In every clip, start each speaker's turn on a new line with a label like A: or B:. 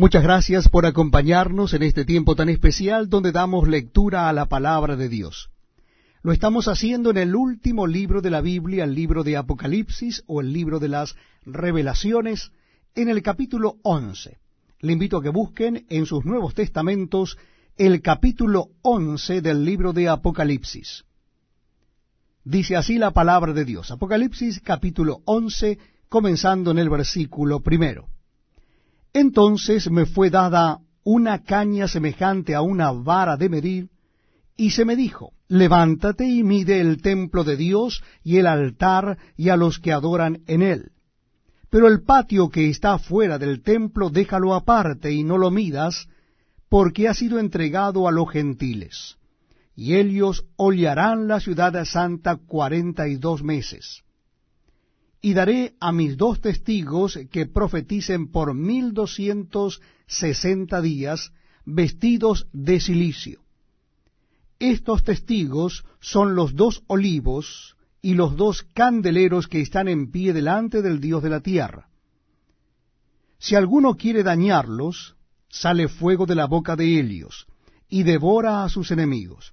A: Muchas gracias por acompañarnos en este tiempo tan especial donde damos lectura a la palabra de Dios. Lo estamos haciendo en el último libro de la Biblia, el libro de Apocalipsis o el libro de las revelaciones, en el capítulo 11. Le invito a que busquen en sus Nuevos Testamentos el capítulo 11 del libro de Apocalipsis. Dice así la palabra de Dios. Apocalipsis capítulo 11, comenzando en el versículo primero. Entonces me fue dada una caña semejante a una vara de medir, y se me dijo, levántate y mide el templo de Dios y el altar y a los que adoran en él. Pero el patio que está fuera del templo déjalo aparte y no lo midas, porque ha sido entregado a los gentiles. Y ellos hollarán la ciudad santa cuarenta y dos meses y daré a mis dos testigos que profeticen por mil doscientos sesenta días, vestidos de silicio. Estos testigos son los dos olivos y los dos candeleros que están en pie delante del Dios de la tierra. Si alguno quiere dañarlos, sale fuego de la boca de ellos, y devora a sus enemigos.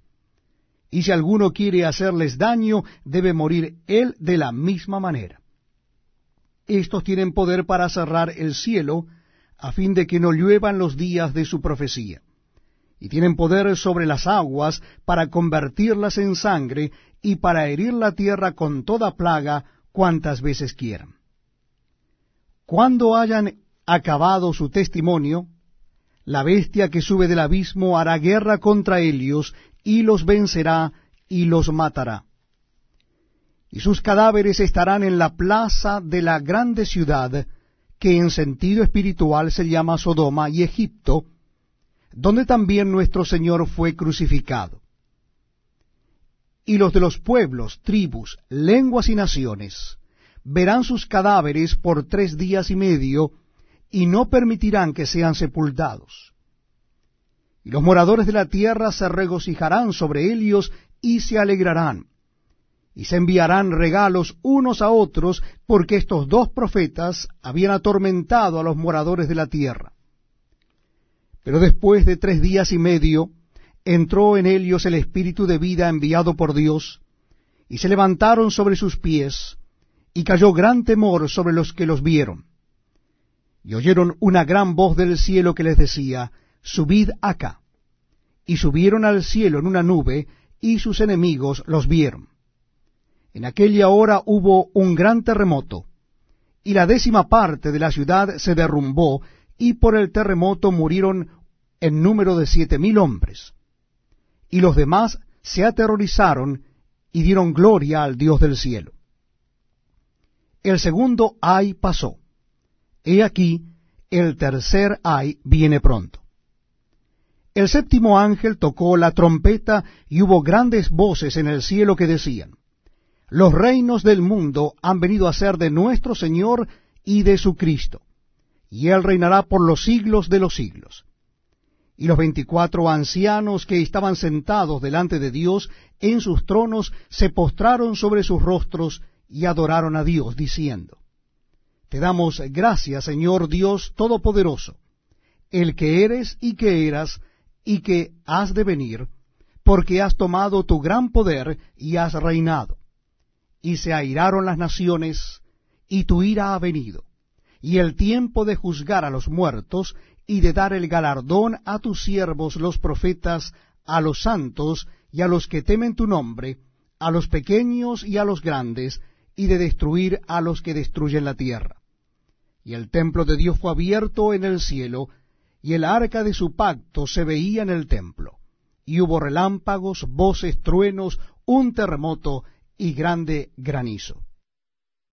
A: Y si alguno quiere hacerles daño, debe morir él de la misma manera. Estos tienen poder para cerrar el cielo, a fin de que no lluevan los días de su profecía. Y tienen poder sobre las aguas para convertirlas en sangre y para herir la tierra con toda plaga cuantas veces quieran. Cuando hayan acabado su testimonio, la bestia que sube del abismo hará guerra contra ellos y los vencerá y los matará y sus cadáveres estarán en la plaza de la grande ciudad, que en sentido espiritual se llama Sodoma y Egipto, donde también nuestro Señor fue crucificado. Y los de los pueblos, tribus, lenguas y naciones verán sus cadáveres por tres días y medio, y no permitirán que sean sepultados. Y los moradores de la tierra se regocijarán sobre ellos y se alegrarán y se enviarán regalos unos a otros, porque estos dos profetas habían atormentado a los moradores de la tierra. Pero después de tres días y medio, entró en ellos el espíritu de vida enviado por Dios, y se levantaron sobre sus pies, y cayó gran temor sobre los que los vieron. Y oyeron una gran voz del cielo que les decía, Subid acá. Y subieron al cielo en una nube, y sus enemigos los vieron. En aquella hora hubo un gran terremoto, y la décima parte de la ciudad se derrumbó, y por el terremoto murieron en número de siete mil hombres. Y los demás se aterrorizaron y dieron gloria al Dios del cielo. El segundo ay pasó. He aquí, el tercer ay viene pronto. El séptimo ángel tocó la trompeta y hubo grandes voces en el cielo que decían, los reinos del mundo han venido a ser de nuestro Señor y de su Cristo, y Él reinará por los siglos de los siglos. Y los veinticuatro ancianos que estaban sentados delante de Dios en sus tronos se postraron sobre sus rostros y adoraron a Dios, diciendo, Te damos gracias, Señor Dios Todopoderoso, el que eres y que eras y que has de venir, porque has tomado tu gran poder y has reinado y se airaron las naciones, y tu ira ha venido, y el tiempo de juzgar a los muertos, y de dar el galardón a tus siervos los profetas, a los santos, y a los que temen tu nombre, a los pequeños y a los grandes, y de destruir a los que destruyen la tierra. Y el templo de Dios fue abierto en el cielo, y el arca de su pacto se veía en el templo. Y hubo relámpagos, voces, truenos, un terremoto, y grande granizo.